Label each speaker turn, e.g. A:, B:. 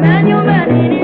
A: na nyumbani